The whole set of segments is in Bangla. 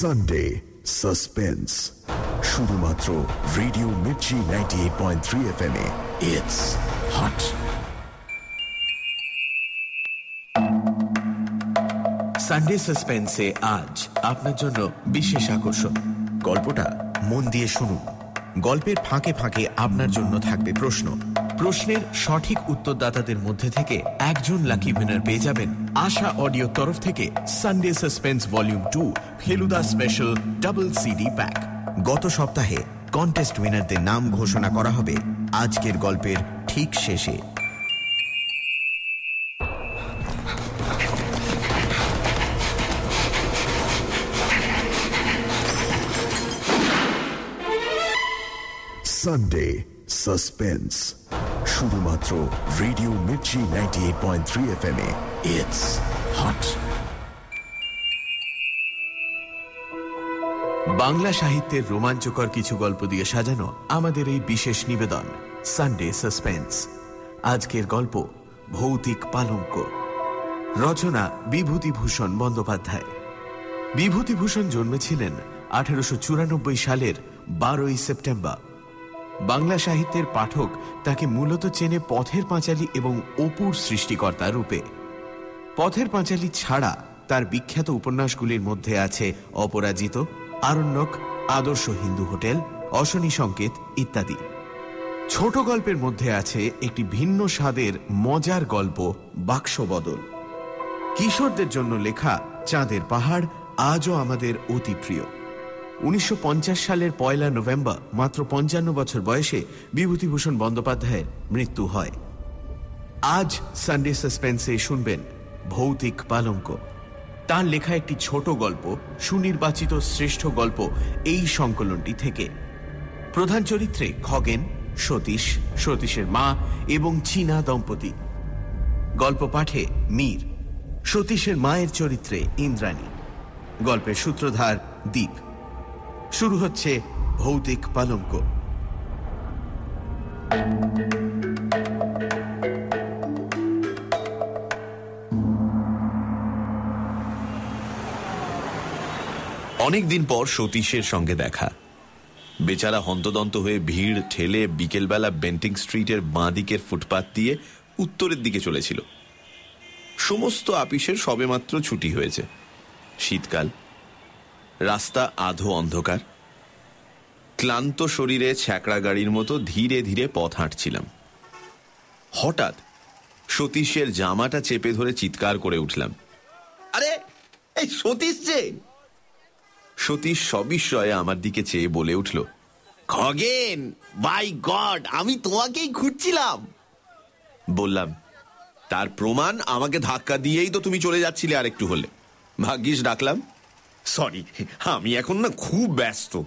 সানডে সাসপেন্স শুধুমাত্র radio Mirchi ninety eight point three F M it's hot Sunday সাসপেন্সে আজ আপনার জন্য বিশেষ আকর্ষণ। গল্পটা মন দিয়ে শুনুন। গল্পের ফাঁকে ফাঁকে আপনার জন্য থাকবে প্রশ্ন। প্রশ্নের সঠিক উত্তরদাতাদের মধ্যে থেকে একজন লাকি উইনার পেয়ে যাবেন আশা অডিও তরফ থেকে Sunday suspense volume two Feluda special double CD pack গত সপ্তাহে কন্টেস্ট উইনারদের নাম ঘোষণা করা হবে আজকের গল্পের ঠিক শেষে। সানডে সাসপেন্স শুধুমাত্র radio Mirchi ninety eight point three F M it's hot Bangla সাহিত্যের রোমাঞ্চকর কিছু গল্প দিয়ে সাজানো আমাদের এই বিশেষ নিবেদন সানডে সাসপেন্স আজকের গল্প, ভৌতিক পালঙ্ক। রচনা, বিভূতিভূষণ বন্দ্যোপাধ্যায়। বিভূতিভূষণ জন্মেছিলেন আঠেরোশো সালের বারোই সেপ্টেম্বর। বাংলা সাহিত্যের পাঠক তাকে মূলত চেনে পথের পাঁচালী এবং অপুর সৃষ্টিকর্তা রূপে। পথের পাঁচালী ছাড়া তার বিখ্যাত উপন্যাসগুলির মধ্যে আছে অপরাজিত, আরণ্যক, আদর্শ হিন্দু হোটেল, অশনি সংকেত ইত্যাদি। ছোট গল্পের মধ্যে আছে একটি ভিন্ন স্বাদের মজার গল্প বাক্সবদল কিশোরদের জন্য লেখা চাঁদের পাহাড় আজও আমাদের অতি প্রিয়। উনিশশো পঞ্চাশ সালের পয়লা নভেম্বর, মাত্র পঞ্চান্ন বছর বয়সে বিভূতিভূষণ বন্দ্যোপাধ্যায়ের মৃত্যু হয়। আজ সানডে সাসপেন্সে শুনবেন ভৌতিক পালঙ্ক। তার লেখা একটি ছোট গল্প, সুনির্বাচিত শ্রেষ্ঠ গল্প এই সংকলনটি থেকে। প্রধান চরিত্রে খগেন, সতীশ, সতীশের মা এবং চীনা দম্পতি। গল্প পাঠে মীর। সতীশের মায়ের চরিত্রে ইন্দ্রাণী। গল্পের সূত্রধার দ্বীপ শুরু হচ্ছে ভৌতিক পালঙ্ক। অনেকদিন পর সতীশের সঙ্গে দেখা। বেচারা হন্তদন্ত হয়ে ভিড় ঠেলে বিকেলবেলা বেন্টিং স্ট্রিটের বাঁ দিকের ফুটপাত দিয়ে উত্তরের দিকে চলেছিল। সমস্ত আপিসের সবেমাত্র ছুটি হয়েছে। শীতকাল রাস্তা আধো অন্ধকার। ক্লান্ত শরীরে ছ্যাকড়া গাড়ির মতো ধীরে ধীরে পথ হাঁটছিলাম। হঠাৎ সতীশের জামাটা চেপে ধরে চিৎকার করে উঠলাম। আরে, এই সতীশ যে? সতীশ সবিস্ময়ে আমার দিকে চেয়ে বলে উঠল, খগেন, বাই গড, আমি তোমাকেই খুঁজছিলাম। বললাম, তার প্রমাণ আমাকে ধাক্কা দিয়েই তো তুমি চলে যাচ্ছিলে আর একটু হলে। ভাগ্যিস ডাকলাম সরি আমি এখন না খুব ব্যস্ত।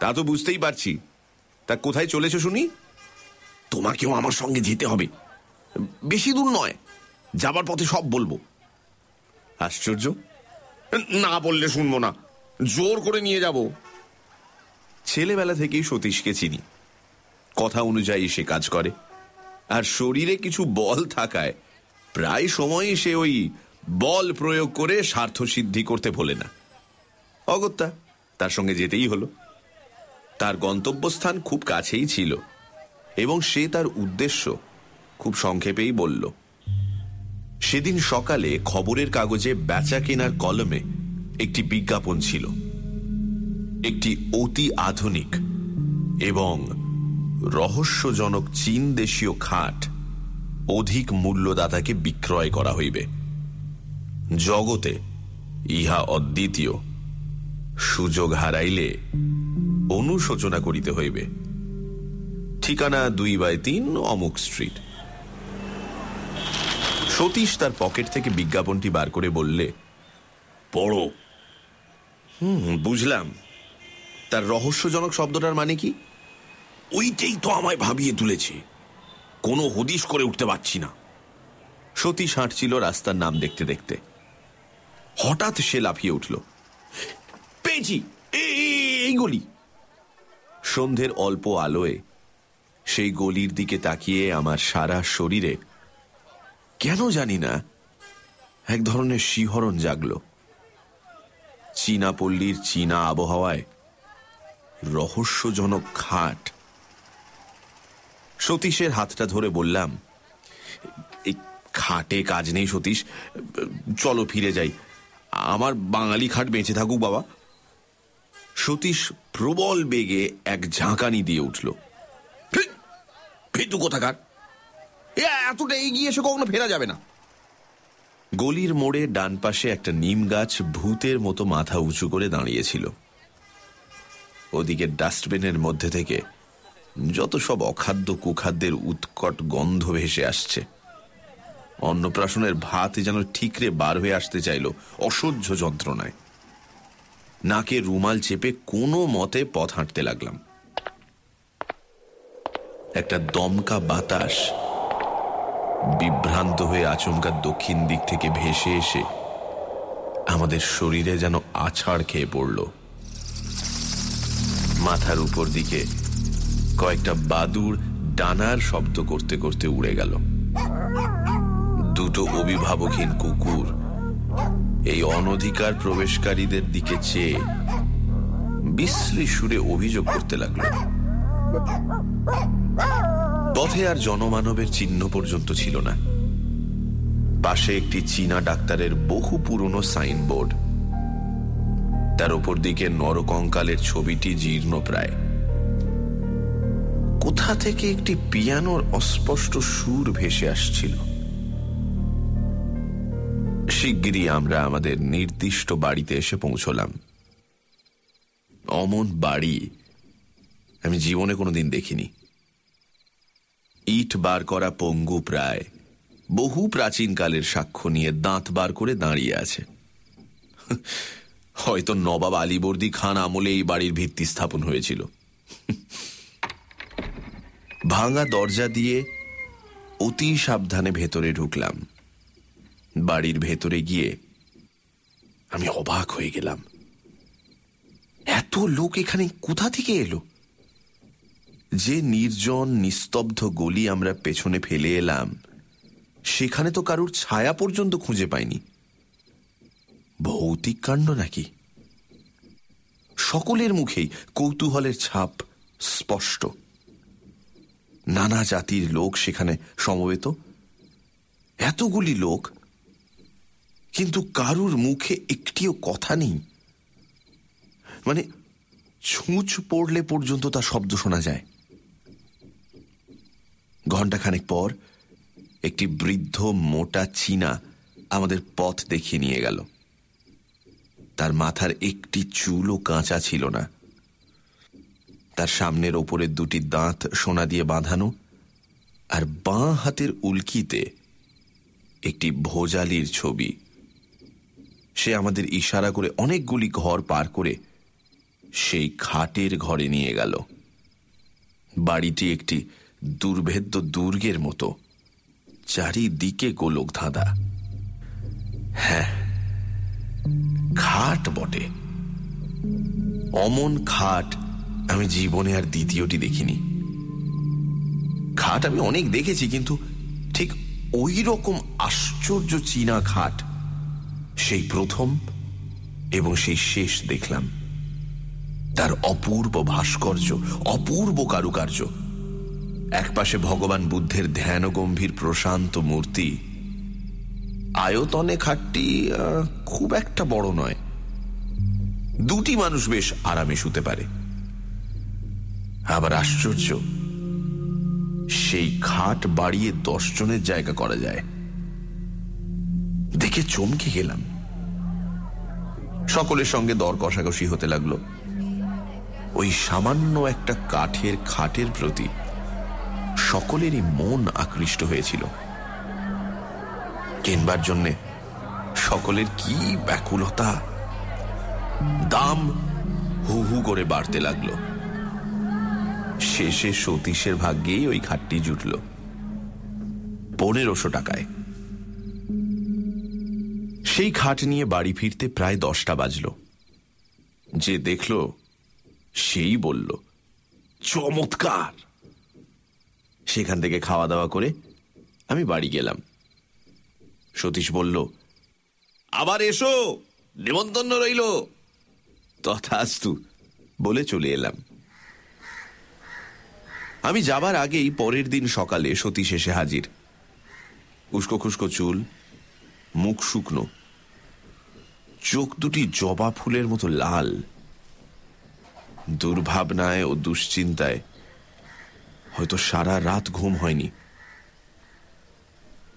তা তো বুঝতেই পারছি। তা কোথায় চলেছো শুনি? তোমাকেও আমার সঙ্গে যেতে হবে। বেশি দূর নয়, যাবার পথে সব বলব। আশ্চর্য? না বললে শুনব না, জোর করে নিয়ে যাব। ছেলেবেলা থেকেই সতীশকে চিনি। কথা অনুযায়ী সে কাজ করে। আর শরীরে কিছু বল থাকায় প্রায় সময়ই সে ওই বল প্রয়োগ করে স্বার্থ সিদ্ধি করতে ভোলে না। অগত্যা, তার সঙ্গে যেতেই হলো। তার গন্তব্যস্থান খুব কাছেই ছিল এবং সে তার উদ্দেশ্য খুব সংক্ষেপেই বলল, সেদিন সকালে খবরের কাগজে বেচা কেনার কলমে একটি বিজ্ঞাপন ছিল। একটি অতি আধুনিক এবং রহস্যজনক চীন দেশীয় খাট অধিক মূল্যদাতাকে বিক্রয় করা হইবে। জগতে ইহা অদ্বিতীয়। সুযোগ হারাইলে অনুশোচনা করিতে হইবে। ঠিকানা দুই বাই তিন অমুক স্ট্রিট। সতীশ তার পকেট থেকে বিজ্ঞাপনটি বার করে বললে, পড়ো। হুম, বুঝলাম। তার রহস্যজনক শব্দটার মানে কি? ওইটাই তো আমায় ভাবিয়ে তুলেছে। কোনো হদিশ করে উঠতে পারছি না। সতীশ হাঁটছিল রাস্তার নাম দেখতে দেখতে। হঠাৎ সে লাফিয়ে উঠল। পেয়েছি, এই গলি। সন্ধ্যের অল্প আলোয় সেই গলির দিকে তাকিয়ে আমার সারা শরীরে কেন জানি না এক ধরনের শিহরণ জাগল। চীনা পল্লীর চীনা আবহাওয়ায় রহস্যজনক খাট। সতীশের হাতটা ধরে বললাম এই খাটে কাজ নেই সতীশ, চলো ফিরে যাই। আমার বাঙালি খাট বেঁচে থাকুক, বাবা। সতীশ প্রবল বেগে এক ঝাঁকানি দিয়ে উঠল। ফিটু কোথাকার? এ এতটা এগিয়ে এসে কখনো ফেরা যাবে না। গলির মোড়ে ডান পাশে একটা নিম গাছ ভূতের মতো মাথা উঁচু করে দাঁড়িয়েছিল। ওদিকে ডাস্টবিনের মধ্যে থেকে যত সব অখাদ্য কুখাদ্যের উৎকট গন্ধ ভেসে আসছে। অন্নপ্রাশনের ভাত যেন ঠিকরে বার হয়ে আসতে চাইল অসহ্য যন্ত্রণায়। নাকে রুমাল চেপে কোনো মতে পথ হাঁটতে লাগলাম। একটা দমকা বাতাস বিভ্রান্ত হয়ে আচমকা দক্ষিণ দিক থেকে ভেসে এসে আমাদের শরীরে যেন আছাড় খেয়ে পড়ল। মাথার উপর দিকে কয়েকটা বাদুর ডানার শব্দ করতে করতে উড়ে গেল। দুটো অভিভাবকহীন কুকুর। এই অনধিকার প্রবেশকারীদের দিকে চেয়ে বিশ্রী সুরে অভিযোগ করতে লাগল। পথে আর জনমানবের চিহ্ন পর্যন্ত ছিল না। পাশে একটি চীনা ডাক্তারের বহু পুরনো সাইনবোর্ড। তার ওপর দিকে নরকঙ্কালের ছবিটি জীর্ণ প্রায়। কোথা থেকে একটি পিয়ানোর অস্পষ্ট সুর ভেসে আসছিল? শিগগিরই আমরা আমাদের নির্দিষ্ট বাড়িতে এসে পৌঁছলাম। অমন বাড়ি আমি জীবনে কোনোদিন দেখিনি। ইট বার করা পঙ্গু প্রায় বহু প্রাচীনকালের সাক্ষ্য নিয়ে দাঁত বার করে দাঁড়িয়ে আছে। হয়তো নবাব আলীবর্দী খান আমলে এই বাড়ির ভিত্তি স্থাপন হয়েছিল। ভাঙা দরজা দিয়ে অতি সাবধানে ভেতরে ঢুকলাম। বাড়ির ভেতরে গিয়ে আমি অবাক হয়ে গেলাম। এত লোক এখানে কোথা থেকে এলো? যে নির্জন, নিস্তব্ধ গলি আমরা পেছনে ফেলে এলাম, সেখানে তো কারুর ছায়া পর্যন্ত খুঁজে পাইনি। ভৌতিক কাণ্ড নাকি? সকলের মুখেই কৌতূহলের ছাপ স্পষ্ট। নানা জাতির লোক সেখানে সমবেত। এতগুলি লোক কিন্তু কারুর মুখে একটিও কথা নেই। মানে ছুঁচ পড়লে পর্যন্ত তার শব্দ শোনা যায়। ঘণ্টাখানেক পর একটি বৃদ্ধ মোটা চীনা আমাদের পথ দেখিয়ে নিয়ে গেল। তার মাথার একটি চুলও কাঁচা ছিল না। তার সামনের ওপরের দুটি দাঁত সোনা দিয়ে বাঁধানো আর বাঁ হাতের উল্কিতে একটি ভোজালির ছবি। সে আমাদের ইশারা করে অনেকগুলি ঘর পার করে সেই খাটের ঘরে নিয়ে গেল। বাড়িটি একটি দুর্ভেদ্য দুর্গের মতো। চারিদিকে গোলক ধাঁধা। হ্যাঁ খাট বটে। অমন খাট আমি জীবনে আর দ্বিতীয়টি দেখিনি। খাট আমি অনেক দেখেছি, কিন্তু ঠিক ওই রকম আশ্চর্য চীনা খাট সেই প্রথম এবং সেই শেষ দেখলাম। তার অপূর্ব ভাস্কর্য, অপূর্ব কারুকার্য। একপাশে ভগবান বুদ্ধের ধ্যান গম্ভীর প্রশান্ত মূর্তি। আয়তনে খাটটি খুব একটা বড় নয়। দুটি মানুষ বেশ আরামে শুতে পারে। আবার আশ্চর্য, সেই খাট বাড়িয়ে দশ জনের জায়গা করা যায়। দেখে চমকে গেলাম। সকলের সঙ্গে দর কষাকষি হতে লাগল। ওই সামান্য একটা কাঠের খাটের প্রতি সকলেরই মন আকৃষ্ট হয়েছিল। কেনবার জন্যে সকলের কি ব্যাকুলতা? দাম হু হু করে বাড়তে লাগল। শেষে সতীশের ভাগ্যেই ওই খাটটি জুটল। পনেরোশো টাকায়। সেই খাট নিয়ে বাড়ি ফিরতে প্রায় দশটা বাজল। যে দেখল, সেই বলল, চমৎকার! সেখান থেকে খাওয়া দাওয়া করে আমি বাড়ি গেলাম। সতীশ বলল, আবার এসো, নিমন্ত্রণ রইল। তথাস্তু, বলে চলে এলাম। আমি যাবার আগেই পরের দিন সকালে সতীশ এসে হাজির। উস্কো খুস্কো চুল, মুখ শুকনো। চোখ দুটি জবা ফুলের মতো লাল। দুর্ভাবনায় ও দুশ্চিন্তায় হয়তো সারা রাত ঘুম হয়নি।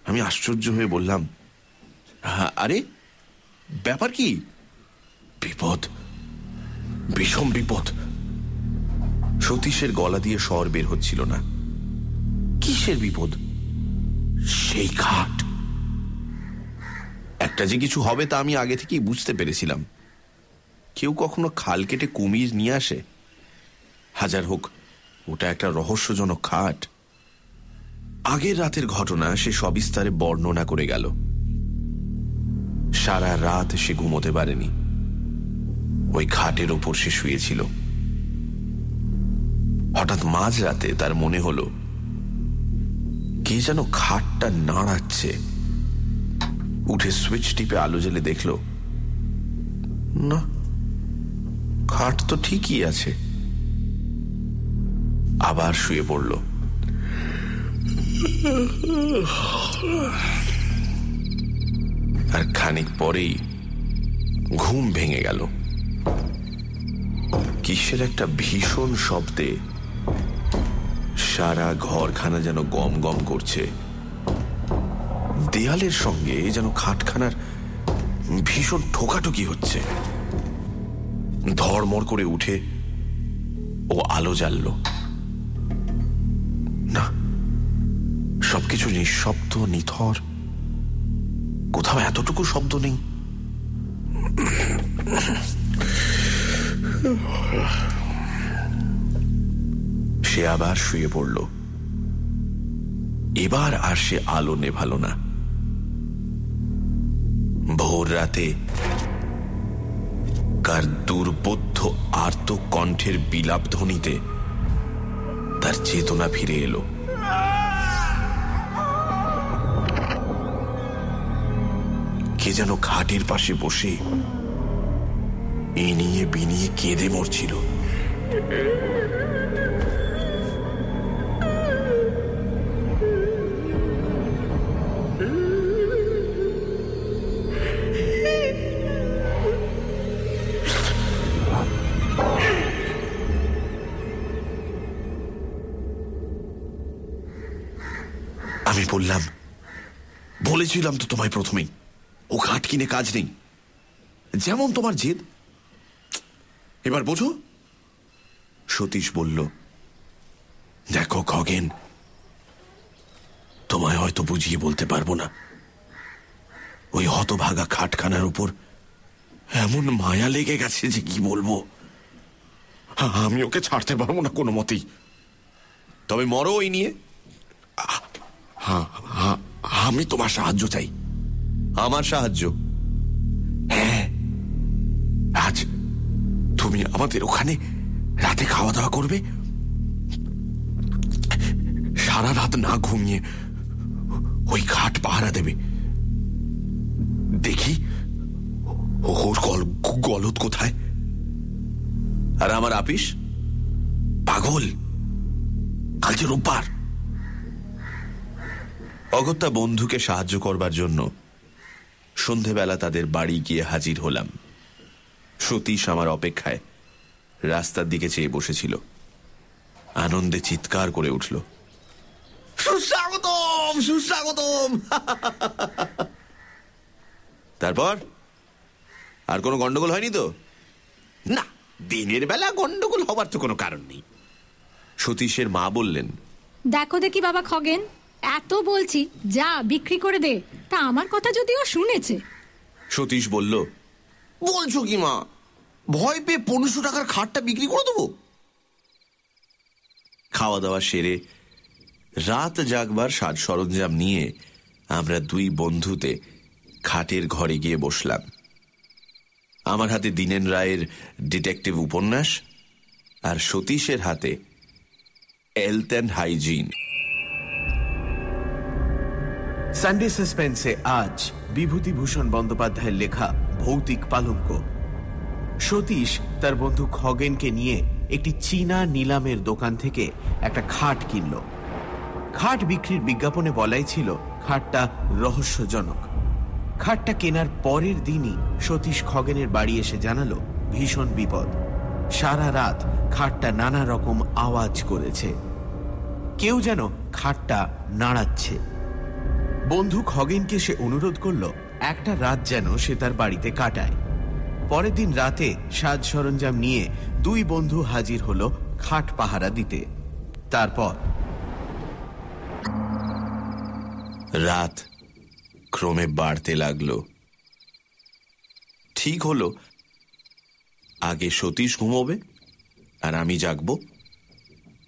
আমি আশ্চর্য হয়ে বললাম "হ্যাঁ, আরে ব্যাপার কি? বিপদ বিষম বিপদ। সতীশের গলা দিয়ে স্বর বের হচ্ছিল না। কিসের বিপদ? সেই ঘাট। একটা যে কিছু হবে তা আমি আগে থেকেই বুঝতে পেরেছিলাম। কেউ কখনো খাল কেটে কুমির নিয়ে আসে? হাজার হোক, ওটা একটা রহস্যজনক খাট। আগের রাতের ঘটনা সে সবিস্তারে বর্ণনা করে গেল। সারা রাত সে ঘুমোতে পারেনি। ওই খাটের ওপর সে শুয়েছিল। হঠাৎ মাঝরাতে তার মনে হলো, কে যেন খাটটা নাড়াচ্ছে। উঠে সুইচ টিপে আলো জ্বেলে দেখল, না, খাট তো ঠিকই আছে। আবার শুয়ে পড়ল। আর খানিক পরেই ঘুম ভেঙে গেল। কিসের একটা ভীষণ শব্দে সারা ঘরখানা যেন গম গম করছে। দেয়ালের সঙ্গে যেন খাটখানার ভীষণ ঠোকাঠুকি হচ্ছে। ধড়মড় করে উঠে ও আলো জ্বালল। না, সবকিছু নিঃশব্দ, নিথর। কোথাও এতটুকু শব্দ নেই। সে আবার শুয়ে পড়ল। এবার আর সে আলো নেভালো না। ভোর রাতে। কার দুর্বোধ্য আর্ত কণ্ঠের বিলাপ ধ্বনিতে তার চেতনা ফিরে এলো। কে যেন খাটের পাশে বসে এ নিয়ে বিনিয়ে কেঁদে মরছিল। আমি বললাম, বলেছিলাম তো তোমায় প্রথমেই, ও খাট কিনে কাজ নেই। যেমন তোমার জেদ। এবার বোঝো। সতীশ বলল, দেখো খগেন, তোমায় হয়তো বুঝিয়ে বলতে পারব না। ওই হতভাগা খাটখানার উপর এমন মায়া লেগে গেছে যে কি বলব? আমি ওকে ছাড়তে পারব না কোনো মতেই। তবে মরো ওই নিয়ে। হ্যাঁ হ্যাঁ আমি তোমার সাহায্য চাই। আমার সাহায্য? হ্যাঁ। আজ তুমি আমাদের ওখানে রাতে খাওয়া দাওয়া করবে? সারা রাত না ঘুমিয়ে ওই ঘাট পাহারা দেবে। দেখি ওর গল গলদ কোথায়? আর আমার আপিস? পাগল। কাল যে রোববার। অগত্যা বন্ধুকে সাহায্য করবার জন্য সন্ধেবেলা তাদের বাড়ি গিয়ে হাজির হলাম। সতীশ আমার অপেক্ষায় রাস্তার দিকে চেয়ে বসেছিল। আনন্দে চিৎকার করে উঠল, সুস্বাগতম সুস্বাগতম! তারপর আর কোনো গন্ডগোল হয়নি তো? না, দিনের বেলা গন্ডগোল হবার তো কোনো কারণ নেই। সতীশের মা বললেন, দেখো দেখি বাবা খগেন এত বলছি, যা বিক্রি করে দে। তা আমার কথা যদিও শুনেছে। সতীশ বলল, বলছো কি মা? ভয় পেয়ে পনেরোশো টাকার খাটটা বিক্রি করে দেবো? খাওয়া দাওয়া সেরে রাত জাগবার সাজ সরঞ্জাম নিয়ে আমরা দুই বন্ধুতে খাটের ঘরে গিয়ে বসলাম। আমার হাতে দীনেন রায়ের ডিটেকটিভ উপন্যাস আর সতীশের হাতে হেলথ অ্যান্ড হাইজিন। সানডে সাসপেন্সে আজ বিভূতিভূষণ বন্দ্যোপাধ্যায়ের লেখা ভৌতিক পালঙ্ক। সতীশ তার বন্ধু খগেনকে নিয়ে একটি চীনা নিলামের দোকান থেকে একটা খাট কিনল। খাট বিক্রির বিজ্ঞাপনে বলাই ছিল খাটটা রহস্যজনক। খাটটা কেনার পরের দিনই সতীশ খগেনের বাড়ি এসে জানালো, ভীষণ বিপদ। সারা রাত খাটটা নানা রকম আওয়াজ করেছে। কেউ যেন খাটটা নাড়াচ্ছে। বন্ধু খগেনকে সে অনুরোধ করল, একটা রাত যেন সে তার বাড়িতে কাটায়। পরের দিন রাতে সাজ সরঞ্জাম নিয়ে দুই বন্ধু হাজির হলো খাট পাহারা দিতে। তারপর রাত ক্রমে বাড়তে লাগল। ঠিক হলো, আগে সতীশ ঘুমোবে আর আমি জাগব।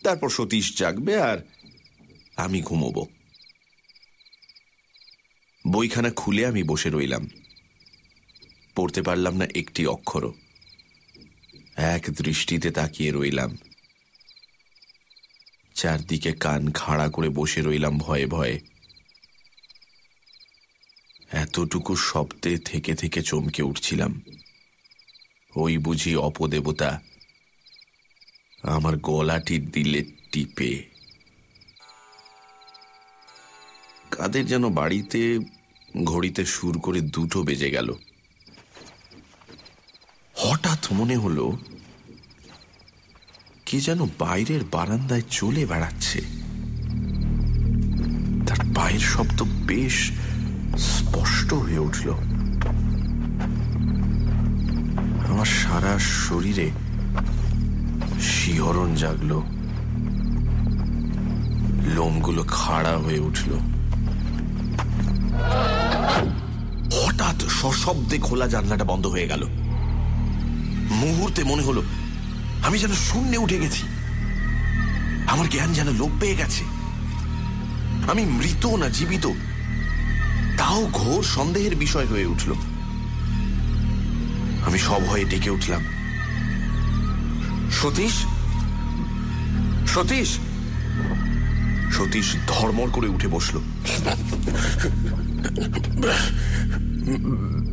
তারপর সতীশ জাগবে আর আমি ঘুমোবো। বইখানা খুলে আমি বসে রইলাম। পড়তে পারলাম না একটি অক্ষরও। এক দৃষ্টিতে তাকিয়ে রইলাম। চারদিকে কান খাড়া করে বসে রইলাম ভয়ে ভয়ে। এতটুকু শব্দে থেকে থেকে চমকে উঠছিলাম। ওই বুঝি অপদেবতা আমার গলাটির দিলে টিপে। কাদের যেন বাড়িতে ঘড়িতে সুর করে দুটো বেজে গেল। হঠাৎ মনে হলো, কে যেন বাইরের বারান্দায় চলে বেড়াচ্ছে। তার পায়ের শব্দ বেশ স্পষ্ট হয়ে উঠল। আমার সারা শরীরে শিহরণ জাগল। লোমগুলো খাড়া হয়ে উঠল। হঠাৎ সশব্দে খোলা জানলাটা বন্ধ হয়ে গেল। মুহূর্তে মনে হলো, আমি যেন শূন্যে উঠে গেছি। আমার জ্ঞান যেন লোপ পেয়ে গেছে। আমি মৃত না জীবিত, তাও ঘোর সন্দেহের বিষয় হয়ে উঠল। আমি সব হয়ে ডেকে উঠলাম। সতীশ? সতীশ? সতীশ ধর্মর করে উঠে বসল।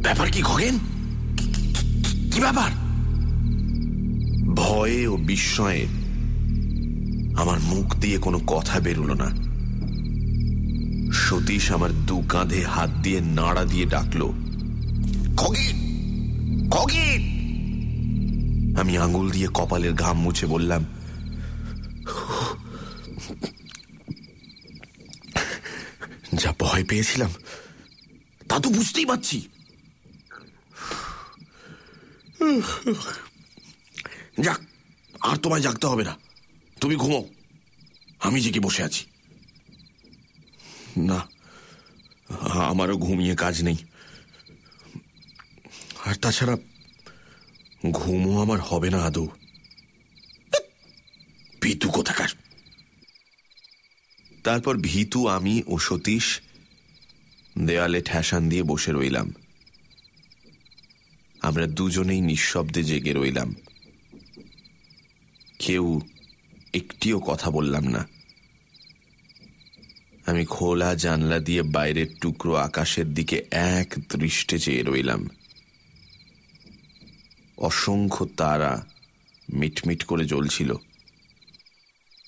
ব্যাপার কি, খগেন? কি ব্যাপার? ভয়ে ও বিস্ময়ে আমার মুখ দিয়ে কোনো কথা বেরুল না। সতীশ আমার দু কাঁধে হাত দিয়ে নাড়া দিয়ে ডাকল আমি আঙুল দিয়ে কপালের ঘাম মুছে বললাম যা ভয় পেয়েছিলাম। তা তো বুঝতেই পারছি। যাক, আর তোমায় জাগতে হবে না। তুমি ঘুমো। আমি জেগে বসে আছি। না, আমারও ঘুমিয়ে কাজ নেই। আর তাছাড়া ঘুমও আমার হবে না আদৌ। ভীতু কোথাকার? তারপর ভীতু, আমি ও সতীশ দেয়ালে ঠ্যাসান দিয়ে বসে রইলাম। আমরা দুজনেই নিঃশব্দে জেগে রইলাম। কেউ একটিও কথা বললাম না। আমি খোলা জানলা দিয়ে বাইরের টুকরো আকাশের দিকে এক দৃষ্টে চেয়ে রইলাম। অসংখ্য তারা মিটমিট করে জ্বলছিল।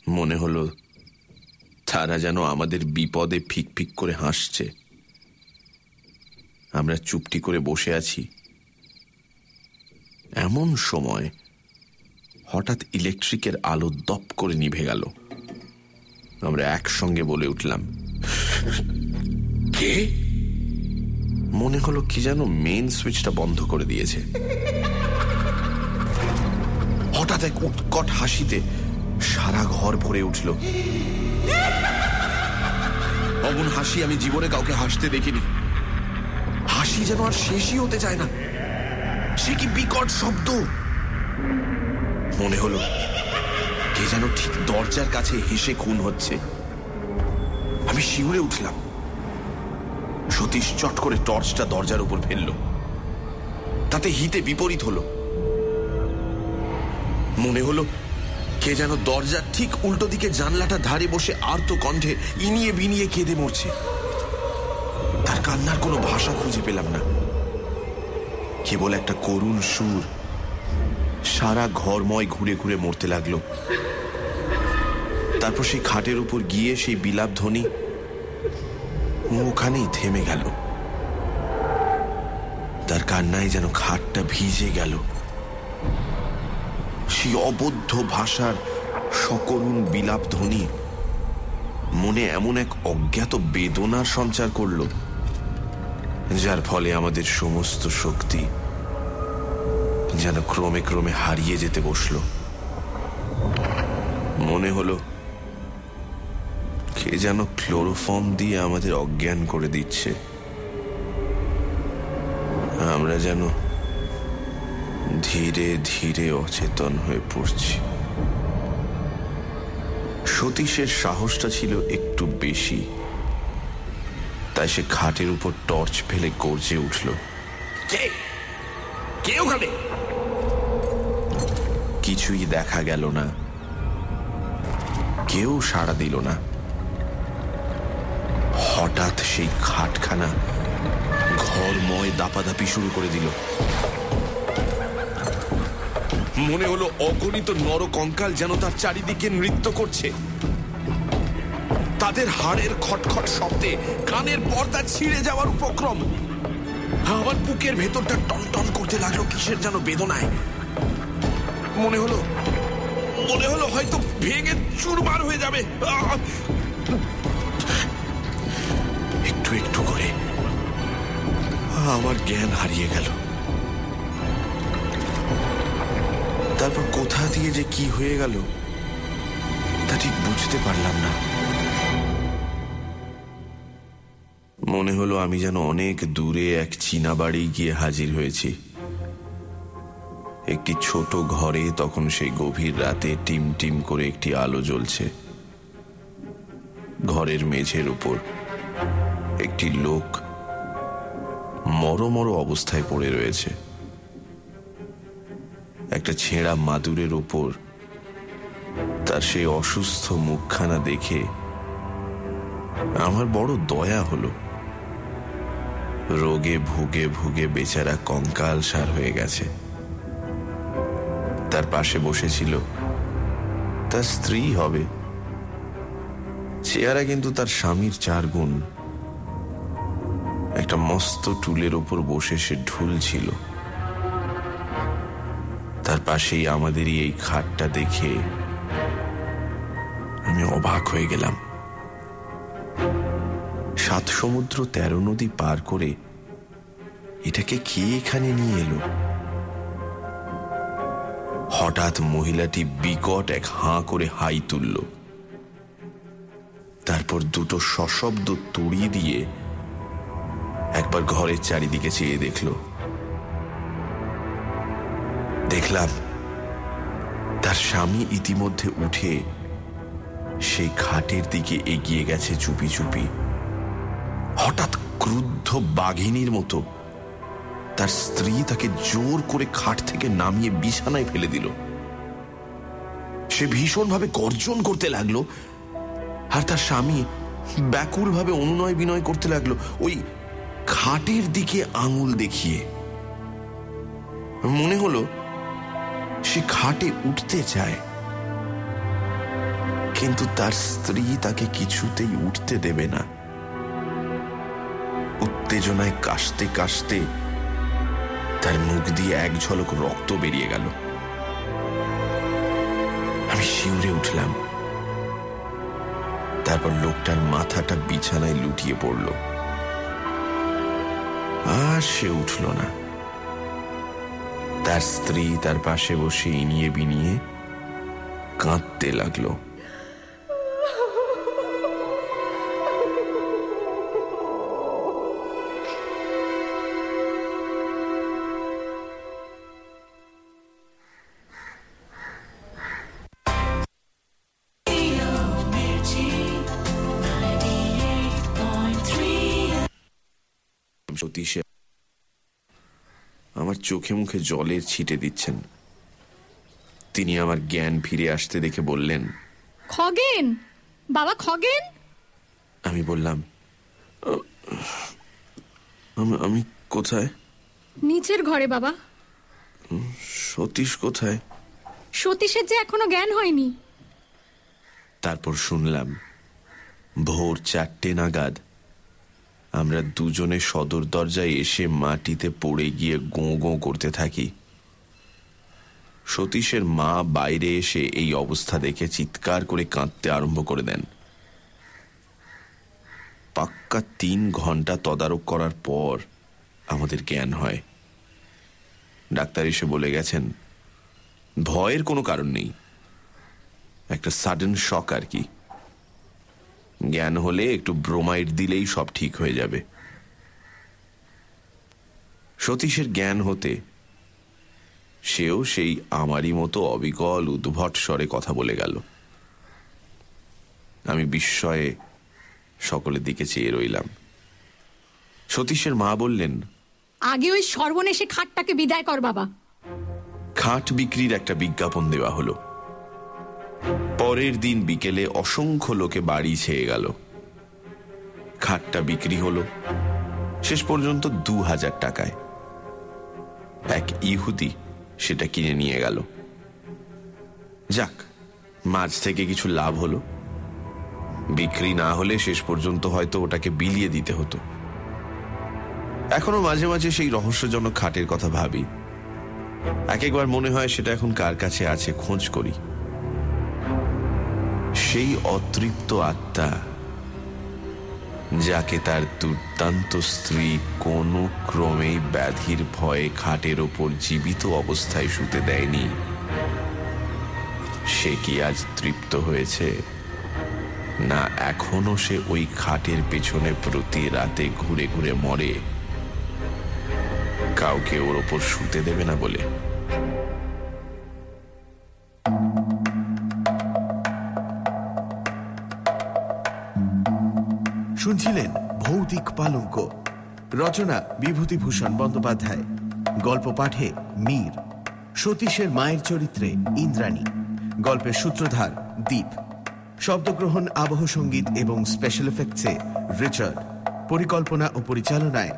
মনে হলো, তারা যেন আমাদের বিপদে ফিক ফিক করে হাসছে। আমরা চুপটি করে বসে আছি। এমন সময় হঠাৎ ইলেকট্রিকের আলো দপ করে নিভে গেল। আমরা একসঙ্গে বলে উঠলাম, কে? মনে হলো কি যেন মেন সুইচটা বন্ধ করে দিয়েছে। হঠাৎ এক উৎকট হাসিতে সারা ঘর ভরে উঠল। অমন হাসি আমি জীবনে কাউকে হাসতে দেখিনি। হাসি যেন আর শেষই হতে চায় না। সে কি বিকট শব্দ? মনে হলো কে যেন ঠিক দরজার কাছে হেসে খুন হচ্ছে। আমি শিউরে উঠলাম। সতীশ চট করে টর্চটা দরজার উপর ফেলল। তাতে হিতে বিপরীত হলো। মনে হলো কে যেন দরজার ঠিক উল্টো দিকে জানলাটা ধারে বসে আর্ত কণ্ঠে ইনিয়ে বিনিয়ে কেঁদে মরছে। কান্নার কোনো ভাষা খুঁজে পেলাম না। কেবল একটা করুণ সুর সারা ঘরময় ঘুরে ঘুরে মরতে লাগল। তারপর সেই খাটের উপর গিয়ে সেই বিলাপ ধ্বনি ওখানেই থেমে গেল। তার কান্নায় যেন খাটটা ভিজে গেল। সেই অবদ্ধ ভাষার সকরুণ বিলাপ ধ্বনি মনে এমন এক অজ্ঞাত বেদনার সঞ্চার করল। যার ফলে আমাদের সমস্ত শক্তি যেন ক্রমে ক্রমে হারিয়ে যেতে বসল। মনে হলো, কে যেন ক্লোরোফর্ম দিয়ে আমাদের অজ্ঞান করে দিচ্ছে। আমরা যেন ধীরে ধীরে অচেতন হয়ে পড়ছি। সতীশের সাহসটা ছিল একটু বেশি। তাই সে খাটের উপর টর্চ ফেলে গর্জে উঠল। কিছুই দেখা গেল না। কেউ সাড়া দিল না। হঠাৎ সেই খাটখানা ঘরময় দাপাদাপি শুরু করে দিল। মনে হলো অগণিত নরকঙ্কাল যেন তার চারিদিকে নৃত্য করছে। তাদের হাড়ের খটখট শব্দে কানের পর্দা ছিঁড়ে যাওয়ার উপক্রম। আমার বুকের ভেতরটা টনটন করতে লাগল কিসের যেন বেদনায়। মনে হলো মনে হলো হয়তো ভেঙে চুরমার হয়ে যাবে। একটু একটু করে। আমার জ্ঞান হারিয়ে গেল। তারপর কোথা দিয়ে যে কি হয়ে গেল, তা ঠিক বুঝতে পারলাম না। মনে হলো আমি যেন অনেক দূরে এক চীনা বাড়ি গিয়ে হাজির হয়েছি। একটি ছোট ঘরে তখন সেই গভীর রাতে টিম টিম করে একটি আলো জ্বলছে। ঘরের মেঝের উপর একটি লোক মরমর অবস্থায় পড়ে রয়েছে। একটা ছেঁড়া মাদুরের ওপর তার সেই অসুস্থ মুখখানা দেখে আমার বড় দয়া হলো। রোগে ভুগে ভুগে বেচারা কঙ্কাল সার হয়ে গেছে। তার পাশে বসেছিল। তার স্ত্রী হবে। চেহারা কিন্তু তার স্বামীর চার গুণ। একটা মস্ত টুলের ওপর বসে সে ঢুল ছিল। তার পাশেই আমাদেরই এই খাটটা দেখে আমি অবাক হয়ে গেলাম। সাত সমুদ্র তেরো নদী পার করে এটাকে কে এখানে নিয়ে এলো? হঠাৎ মহিলাটি বিকট এক হাঁ করে হাই তুলল। তারপর দুটো সশব্দ তুড়ি দিয়ে একবার ঘরের চারিদিকে চেয়ে দেখল। দেখলাম তার স্বামী ইতিমধ্যে উঠে সেই খাটের দিকে এগিয়ে গেছে চুপি চুপি। হঠাৎ ক্রুদ্ধ বাঘিনীর মতো তার স্ত্রী তাকে জোর করে খাট থেকে নামিয়ে বিছানায় ফেলে দিল। সে ভীষণভাবে গর্জন করতে লাগল আর তার স্বামী ব্যাকুলভাবে অনুনয় বিনয় করতে লাগল ওই খাটের দিকে আঙুল দেখিয়ে। মনে হলো সে খাটে উঠতে চায়, কিন্তু তার স্ত্রী তাকে কিছুতেই উঠতে দেবে না। উত্তেজনায় কাশতে কাশতে তার মুখ দিয়ে এক ঝলক রক্ত বেরিয়ে গেল। আমি শিউরে উঠলাম। তারপর লোকটার মাথাটা বিছানায় লুটিয়ে পড়ল। আর সে উঠল না। তার স্ত্রী তার পাশে বসে ইনিয়ে বিনিয়ে কাঁদতে লাগল। চোখে মুখে জলের ছিটে দিচ্ছেন। তিনি আমার জ্ঞান ফিরে আসতে দেখে বললেন খগেন! বাবা খগেন! আমি বললাম "আহ, আমি- আমি কোথায়? নিচের ঘরে বাবা। সতীশ কোথায়? সতীশের যে এখনও জ্ঞান হয়নি। তারপর শুনলাম ভোর চারটে নাগাদ আমরা দুজনে সদর দরজায় এসে মাটিতে পড়ে গিয়ে গোঁ গোঁ করতে থাকি। সতীশের মা বাইরে এসে এই অবস্থা দেখে চিৎকার করে কাঁদতে আরম্ভ করে দেন। পাক্কা তিন ঘণ্টা তদারক করার পর আমাদের জ্ঞান হয়। ডাক্তার এসে বলে গেছেন, ভয়ের কোনো কারণ নেই। একটা সাডেন শক আর কি। জ্ঞান হলে একটু ব্রোমাইড দিলেই সব ঠিক হয়ে যাবে। সতীশের জ্ঞান হতে সেও সেই আমারই মতো অবিকল উদ্ভট স্বরে কথা বলে গেল। আমি বিস্ময়ে সকলের দিকে চেয়ে রইলাম। সতীশের মা বললেন আগে ওই সর্বনেশে খাটটাকে বিদায় কর বাবা। খাট বিক্রির একটা বিজ্ঞাপন দেওয়া হলো। পরের দিন বিকেলে অসংখ্য লোকে বাড়ি ছেয়ে গেল। খাটটা বিক্রি হলো। শেষ পর্যন্ত দু হাজার টাকায়। এক ইহুদি সেটা কিনে নিয়ে গেল। যাক মাছ থেকে কিছু লাভ হলো। বিক্রি না হলে শেষ পর্যন্ত হয়তো ওটাকে বিলিয়ে দিতে হতো। এখনও মাঝে মাঝে সেই রহস্যজনক খাটের কথা ভাবি। এক একবার মনে হয় সেটা এখন কার কাছে আছে, খোঁজ করি। সেই অতৃপ্ত আত্মা, যাকে তার দুর্দান্ত স্ত্রী কোনো ক্রমেই ব্যাধির ভয়ে খাটের ওপর জীবিত অবস্থায় শুতে দেয়নি। সে কি আজ তৃপ্ত হয়েছে? না, এখনও সে ওই খাটের পেছনে প্রতি রাতে ঘুরে ঘুরে মরে। কাউকে ওর ওপর শুতে দেবে না বলে। শুনছিলেন ভৌতিক পালঙ্ক। রচনা বিভূতিভূষণ বন্দ্যোপাধ্যায়। গল্প পাঠে মীর। সতীশের মায়ের চরিত্রে ইন্দ্রাণী। গল্পের সূত্রধার দ্বীপ শব্দগ্রহণ, আবহ সংগীত এবং স্পেশাল এফেক্টসে রিচার্ড। পরিকল্পনা ও পরিচালনায়